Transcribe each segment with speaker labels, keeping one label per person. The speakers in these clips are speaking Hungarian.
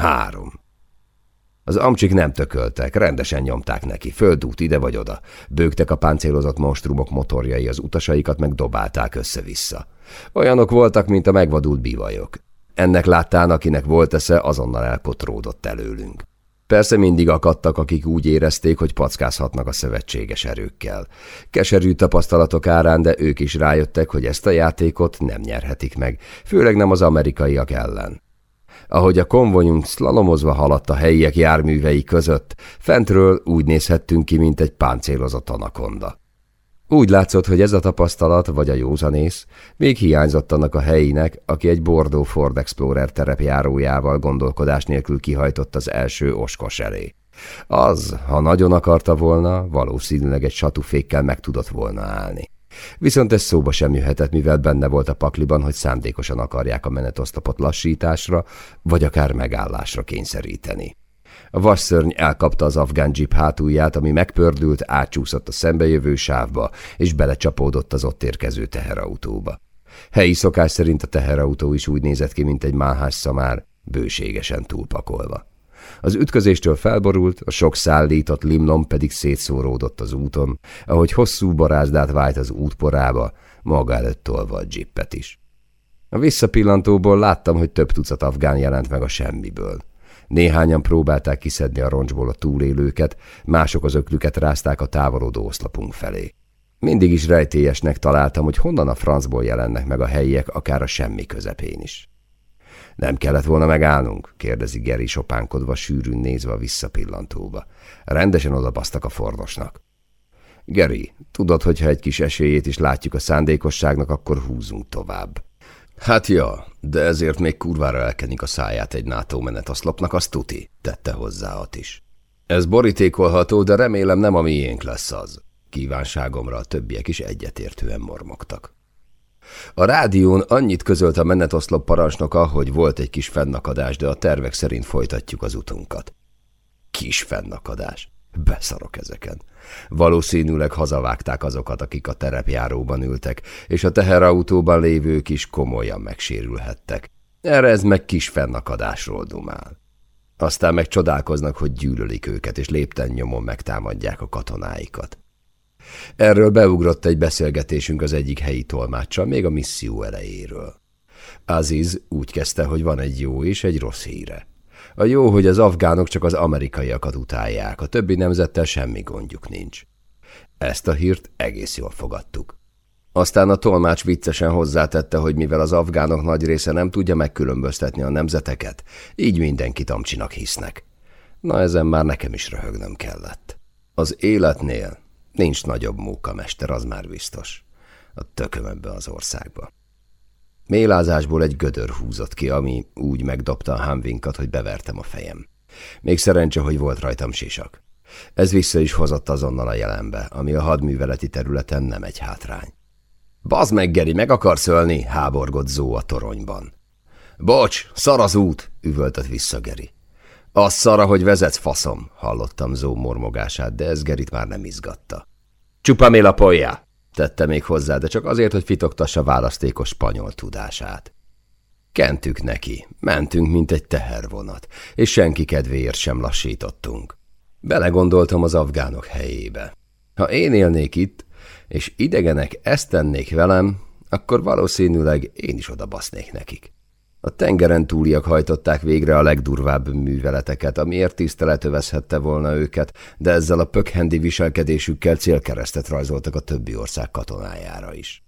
Speaker 1: Három. Az amcsik nem tököltek, rendesen nyomták neki, földút ide vagy oda. Bőgtek a páncélozott monstrumok motorjai, az utasaikat meg dobálták össze-vissza. Olyanok voltak, mint a megvadult bivajok. Ennek láttán, akinek volt esze, azonnal elpotródott előlünk. Persze mindig akadtak, akik úgy érezték, hogy packázhatnak a szövetséges erőkkel. Keserű tapasztalatok árán, de ők is rájöttek, hogy ezt a játékot nem nyerhetik meg, főleg nem az amerikaiak ellen. Ahogy a konvojunk szlalomozva haladt a helyiek járművei között, fentről úgy nézhettünk ki, mint egy páncélozott anakonda. Úgy látszott, hogy ez a tapasztalat, vagy a józanész, még hiányzott annak a helyinek, aki egy Bordeaux Ford Explorer terepjárójával gondolkodás nélkül kihajtott az első oskos elé. Az, ha nagyon akarta volna, valószínűleg egy satufékkel meg tudott volna állni. Viszont ez szóba sem jöhetett, mivel benne volt a pakliban, hogy szándékosan akarják a menetosztapot lassításra, vagy akár megállásra kényszeríteni. A vasszörny elkapta az afgán jeep hátulját, ami megpördült, átcsúszott a szembejövő sávba, és belecsapódott az ott érkező teherautóba. Helyi szokás szerint a teherautó is úgy nézett ki, mint egy máhás szamár, bőségesen túlpakolva. Az ütközéstől felborult, a sok szállított limlom pedig szétszóródott az úton, ahogy hosszú barázdát vájt az útporába, maga előtt tolva a dzsippet is. A visszapillantóból láttam, hogy több tucat afgán jelent meg a semmiből. Néhányan próbálták kiszedni a roncsból a túlélőket, mások az öklüket rázták a távolodó oszlopunk felé. Mindig is rejtélyesnek találtam, hogy honnan a francból jelennek meg a helyiek, akár a semmi közepén is. Nem kellett volna megállnunk? kérdezi Geri sopánkodva, sűrűn nézve a visszapillantóba. Rendesen odabasztak a fornosnak. Geri, tudod, hogy ha egy kis esélyét is látjuk a szándékosságnak, akkor húzunk tovább. Hát ja, de ezért még kurvára elkenik a száját egy NATO menetoszlopnak, azt tuti, tette hozzá At is. Ez borítékolható, de remélem nem a miénk lesz az. Kívánságomra a többiek is egyetértően mormogtak. A rádión annyit közölt a menetoszlop parancsnoka, hogy volt egy kis fennakadás, de a tervek szerint folytatjuk az utunkat. Kis fennakadás. Beszarok ezeken. Valószínűleg hazavágták azokat, akik a terepjáróban ültek, és a teherautóban lévők is komolyan megsérülhettek. Erre ez meg kis fennakadásról dumál. Aztán meg csodálkoznak, hogy gyűlölik őket, és lépten nyomon megtámadják a katonáikat. Erről beugrott egy beszélgetésünk az egyik helyi tolmáccsal, még a misszió elejéről. Aziz úgy kezdte, hogy van egy jó és egy rossz híre. A jó, hogy az afgánok csak az amerikaiakat utálják, a többi nemzettel semmi gondjuk nincs. Ezt a hírt egész jól fogadtuk. Aztán a tolmács viccesen hozzátette, hogy mivel az afgánok nagy része nem tudja megkülönböztetni a nemzeteket, így mindenki tamcsinak hisznek. Na ezen már nekem is röhögnöm kellett. Az életnél nincs nagyobb mókamester, az már biztos. A tököm ebbe az országba. Mélázásból egy gödör húzott ki, ami úgy megdobta a hámvinkat, hogy bevertem a fejem. Még szerencse, hogy volt rajtam sisak. Ez vissza is hozott azonnal a jelenbe, ami a hadműveleti területen nem egy hátrány. Bazd meg, Geri, meg akarsz ölni? háborgott Zó a toronyban. Bocs, szar az út, üvöltött vissza Geri. Az szara, hogy vezetsz, faszom, hallottam Zó mormogását, de ez Gerit már nem izgatta. Csupa mi lapolja, tette még hozzá, de csak azért, hogy fitoktassa választékos spanyol tudását. Kentük neki, mentünk, mint egy tehervonat, és senki kedvéért sem lassítottunk. Belegondoltam az afgánok helyébe. Ha én élnék itt, és idegenek ezt tennék velem, akkor valószínűleg én is odabasznék nekik. A tengeren túliak hajtották végre a legdurvább műveleteket, amiért tisztelet övezhette volna őket, de ezzel a pökhendi viselkedésükkel célkeresztet rajzoltak a többi ország katonájára is.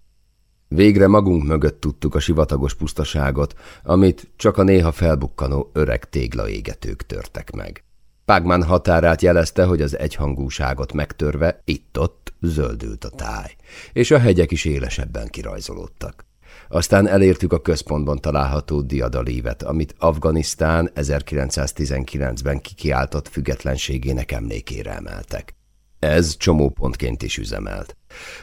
Speaker 1: Végre magunk mögött tudtuk a sivatagos pusztaságot, amit csak a néha felbukkanó öreg téglaégetők törtek meg. Págmán határát jelezte, hogy az egyhangúságot megtörve itt-ott zöldült a táj, és a hegyek is élesebben kirajzolódtak. Aztán elértük a központban található diadalívet, amit Afganisztán 1919-ben kikiáltott függetlenségének emlékére emeltek. Ez csomópontként is üzemelt.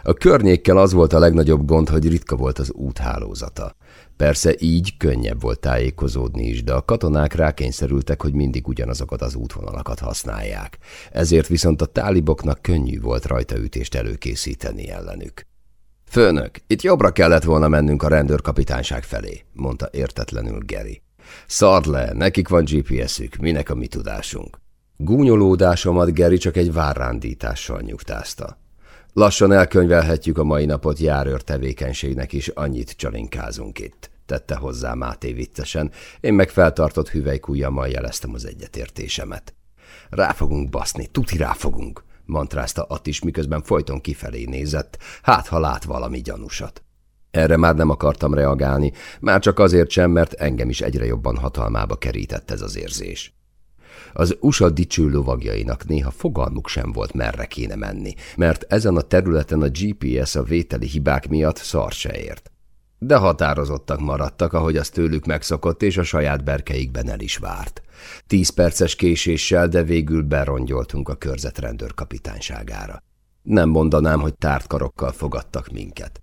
Speaker 1: A környékkel az volt a legnagyobb gond, hogy ritka volt az úthálózata. Persze így könnyebb volt tájékozódni is, de a katonák rákényszerültek, hogy mindig ugyanazokat az útvonalakat használják. Ezért viszont a táliboknak könnyű volt rajtaütést előkészíteni ellenük. Főnök, itt jobbra kellett volna mennünk a rendőrkapitányság felé, mondta értetlenül Geri. Szard le, nekik van GPS-ük, minek a mi tudásunk. Gúnyolódásomat Geri csak egy várrándítással nyugtázta. Lassan elkönyvelhetjük a mai napot járőr tevékenységnek is, annyit csalinkázunk itt, tette hozzá Máté viccesen, én meg feltartott hüvelykújjammal jeleztem az egyetértésemet. Rá fogunk baszni, tuti rá fogunk, mantrázta Attis, miközben folyton kifelé nézett, hát ha lát valami gyanúsat. Erre már nem akartam reagálni, már csak azért sem, mert engem is egyre jobban hatalmába kerített ez az érzés. Az USA dicső lovagjainak néha fogalmuk sem volt, merre kéne menni, mert ezen a területen a GPS a vételi hibák miatt szar se ért. De határozottak maradtak, ahogy az tőlük megszokott, és a saját berkeikben el is várt. Tíz perces késéssel, de végül berongyoltunk a körzet rendőrkapitányságára. Nem mondanám, hogy tárt karokkal fogadtak minket.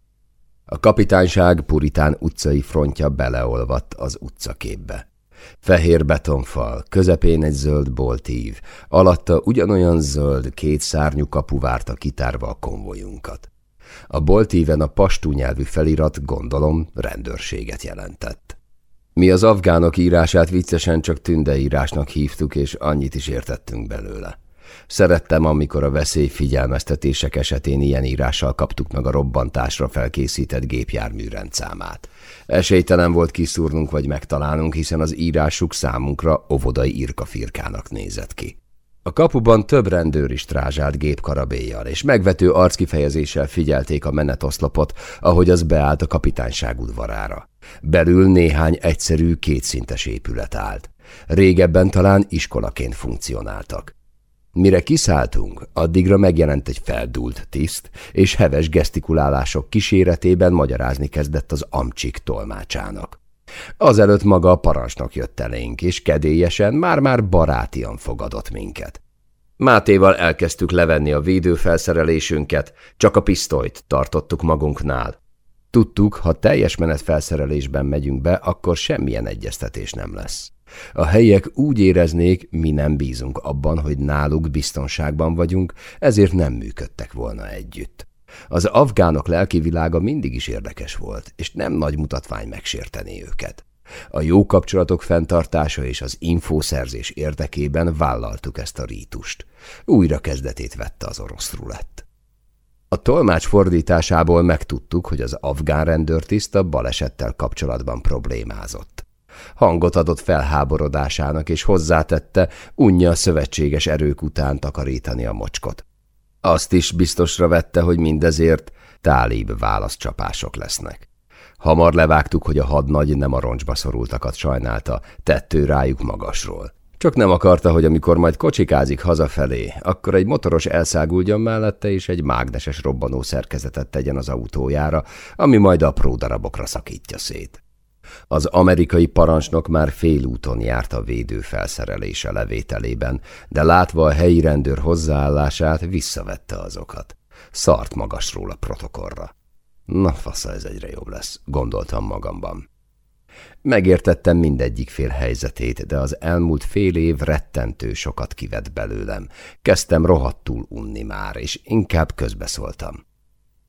Speaker 1: A kapitányság puritán utcai frontja beleolvadt az utcaképbe. Fehér betonfal, közepén egy zöld boltív, alatta ugyanolyan zöld két szárnyú kapu várta kitárva a konvojunkat. A boltíven a pastú nyelvű felirat, gondolom, rendőrséget jelentett. Mi az afgánok írását viccesen csak tündeírásnak hívtuk, és annyit is értettünk belőle. Szerettem, amikor a veszély figyelmeztetések esetén ilyen írással kaptuk meg a robbantásra felkészített gépjármű rendszámát. Esélytelen volt kiszúrnunk vagy megtalálnunk, hiszen az írásuk számunkra óvodai irkafirkának nézett ki. A kapuban több rendőr is trázsált gépkarabéjjal, és megvető arckifejezéssel figyelték a menetoszlopot, ahogy az beállt a kapitányság udvarára. Belül néhány egyszerű, kétszintes épület állt. Régebben talán iskolaként funkcionáltak. Mire kiszálltunk, addigra megjelent egy feldúlt tiszt, és heves gesztikulálások kíséretében magyarázni kezdett az amcsik tolmácsának. Azelőtt maga a parancsnok jött elénk, és kedélyesen, már-már barátian fogadott minket. Mátéval elkezdtük levenni a védőfelszerelésünket, csak a pisztolyt tartottuk magunknál. Tudtuk, ha teljes menet felszerelésben megyünk be, akkor semmilyen egyeztetés nem lesz. A helyiek úgy éreznék, mi nem bízunk abban, hogy náluk biztonságban vagyunk, ezért nem működtek volna együtt. Az afgánok lelki világa mindig is érdekes volt, és nem nagy mutatvány megsérteni őket. A jó kapcsolatok fenntartása és az infószerzés érdekében vállaltuk ezt a rítust. Újra kezdetét vette az orosz rulett. A tolmács fordításából megtudtuk, hogy az afgán rendőrtiszt a balesettel kapcsolatban problémázott hangot adott felháborodásának, és hozzátette, unja a szövetséges erők után takarítani a mocskot. Azt is biztosra vette, hogy mindezért tálib válaszcsapások lesznek. Hamar levágtuk, hogy a hadnagy nem a roncsba szorultakat sajnálta, tettő rájuk magasról. Csak nem akarta, hogy amikor majd kocsikázik hazafelé, akkor egy motoros elszáguljon mellette, és egy mágneses robbanó szerkezetet tegyen az autójára, ami majd apró darabokra szakítja szét. Az amerikai parancsnok már félúton járt a védő felszerelése levételében, de látva a helyi rendőr hozzáállását, visszavette azokat. Szart magasról a protokollra. Na, fasza, ez egyre jobb lesz, gondoltam magamban. Megértettem mindegyik fél helyzetét, de az elmúlt fél év rettentő sokat kivett belőlem. Kezdtem rohadtul unni már, és inkább közbeszóltam.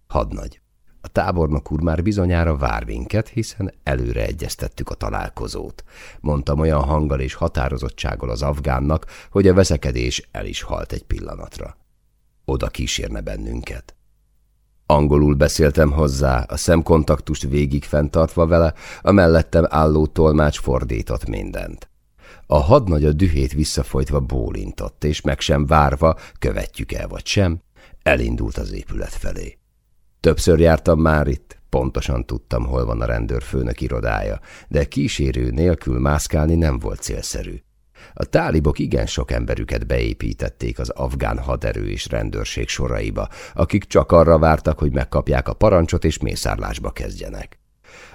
Speaker 1: Hadnagy, a tábornok úr már bizonyára vár minket, hiszen előre egyeztettük a találkozót. Mondtam olyan hanggal és határozottsággal az afgánnak, hogy a veszekedés el is halt egy pillanatra. Oda kísérne bennünket. Angolul beszéltem hozzá, a szemkontaktust végig fenntartva vele, a mellettem álló tolmács fordított mindent. A hadnagy a dühét visszafolytva bólintott, és meg sem várva, követjük el vagy sem, elindult az épület felé. Többször jártam már itt, pontosan tudtam, hol van a rendőrfőnök irodája, de kísérő nélkül mászkálni nem volt célszerű. A tálibok igen sok emberüket beépítették az afgán haderő és rendőrség soraiba, akik csak arra vártak, hogy megkapják a parancsot és mészárlásba kezdjenek.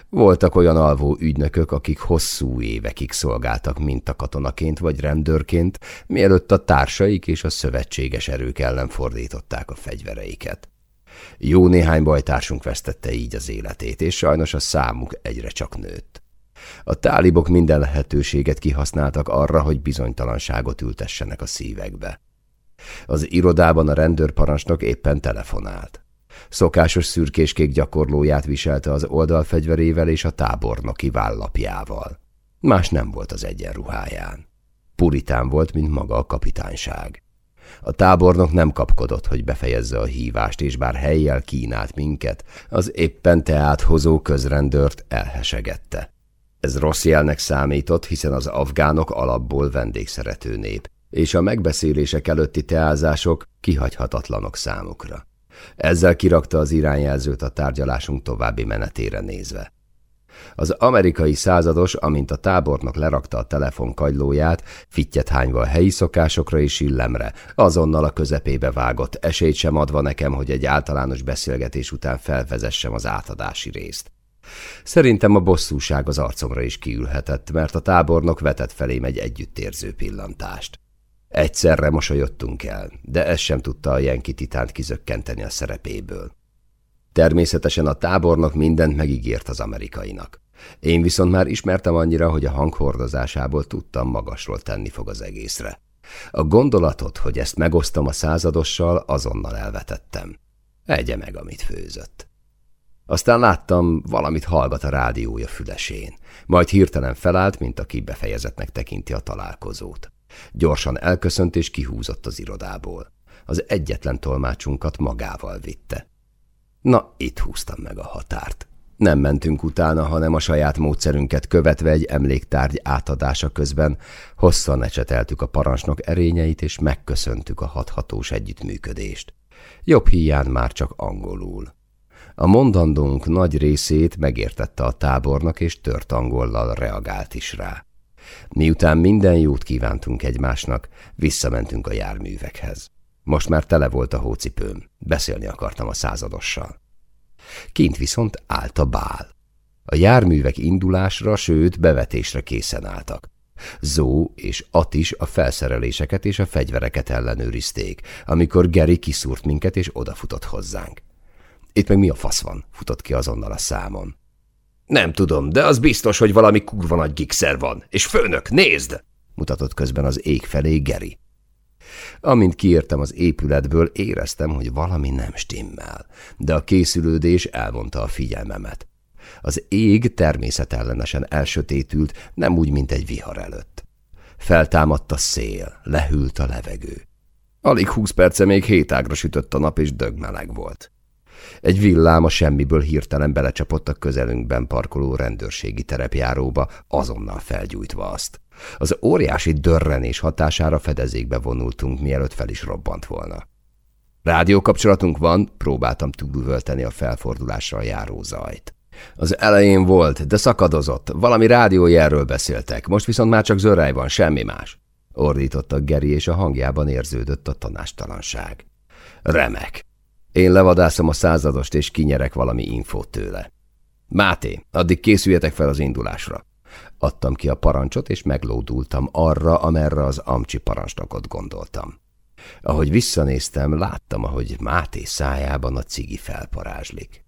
Speaker 1: Voltak olyan alvó ügynökök, akik hosszú évekig szolgáltak mintakatonaként vagy rendőrként, mielőtt a társaik és a szövetséges erők ellen fordították a fegyvereiket. Jó néhány bajtársunk vesztette így az életét, és sajnos a számuk egyre csak nőtt. A tálibok minden lehetőséget kihasználtak arra, hogy bizonytalanságot ültessenek a szívekbe. Az irodában a rendőrparancsnok éppen telefonált. Szokásos szürkéskék gyakorlóját viselte az oldalfegyverével és a tábornoki vállapjával. Más nem volt az egyenruháján. Puritán volt, mint maga a kapitányság. A tábornok nem kapkodott, hogy befejezze a hívást, és bár helyjel kínált minket, az éppen teáthozó közrendőrt elhesegette. Ez rossz jelnek számított, hiszen az afgánok alapból vendégszerető nép, és a megbeszélések előtti teázások kihagyhatatlanok számukra. Ezzel kirakta az irányjelzőt a tárgyalásunk további menetére nézve. Az amerikai százados, amint a tábornok lerakta a telefon kagylóját, fittyet hányva a helyi szokásokra és illemre, azonnal a közepébe vágott, esélyt sem adva nekem, hogy egy általános beszélgetés után felvezessem az átadási részt. Szerintem a bosszúság az arcomra is kiülhetett, mert a tábornok vetett felém egy együttérző pillantást. Egyszerre mosolyodtunk el, de ez sem tudta a Jenki titánt kizökkenteni a szerepéből. Természetesen a tábornok mindent megígért az amerikainak. Én viszont már ismertem annyira, hogy a hanghordozásából tudtam magasról tenni fog az egészre. A gondolatot, hogy ezt megosztom a századossal, azonnal elvetettem. Egye meg, amit főzött. Aztán láttam, valamit hallgat a rádiója fülesén, majd hirtelen felállt, mint aki befejezetnek tekinti a találkozót. Gyorsan elköszönt és kihúzott az irodából. Az egyetlen tolmácsunkat magával vitte. Na, itt húztam meg a határt. Nem mentünk utána, hanem a saját módszerünket követve egy emléktárgy átadása közben hosszan ecseteltük a parancsnok erényeit, és megköszöntük a hathatós együttműködést. Jobb híján már csak angolul. A mondandónk nagy részét megértette a tábornak, és tört angollal reagált is rá. Miután minden jót kívántunk egymásnak, visszamentünk a járművekhez. Most már tele volt a hócipőm, beszélni akartam a századossal. Kint viszont állt a bál. A járművek indulásra, sőt bevetésre készen álltak. Zó és Atis a felszereléseket és a fegyvereket ellenőrizték, amikor Geri kiszúrt minket és odafutott hozzánk. Itt meg mi a fasz van? futott ki azonnal a számon. Nem tudom, de az biztos, hogy valami kurva nagy gigszer van. És főnök, nézd! mutatott közben az ég felé Geri. Amint kiértem az épületből, éreztem, hogy valami nem stimmel, de a készülődés elvonta a figyelmemet. Az ég természetellenesen elsötétült, nem úgy, mint egy vihar előtt. Feltámadt a szél, lehűlt a levegő. Alig húsz perce még hétágra sütött a nap, és dögmeleg volt. Egy villám a semmiből hirtelen belecsapott a közelünkben parkoló rendőrségi terepjáróba, azonnal felgyújtva azt. Az óriási dörrenés hatására fedezékbe vonultunk, mielőtt fel is robbant volna. Rádiókapcsolatunk van, próbáltam túlüvölteni a felfordulásra járó zajt. Az elején volt, de szakadozott, valami rádiójelről beszéltek, most viszont már csak zörej van, semmi más. Ordította Geri, és a hangjában érződött a tanástalanság. Remek! Én levadászom a századost, és kinyerek valami infót tőle. Máté, addig készüljetek fel az indulásra. Adtam ki a parancsot, és meglódultam arra, amerre az amcsi parancsnokot gondoltam. Ahogy visszanéztem, láttam, ahogy Máté szájában a cigi felparázslik.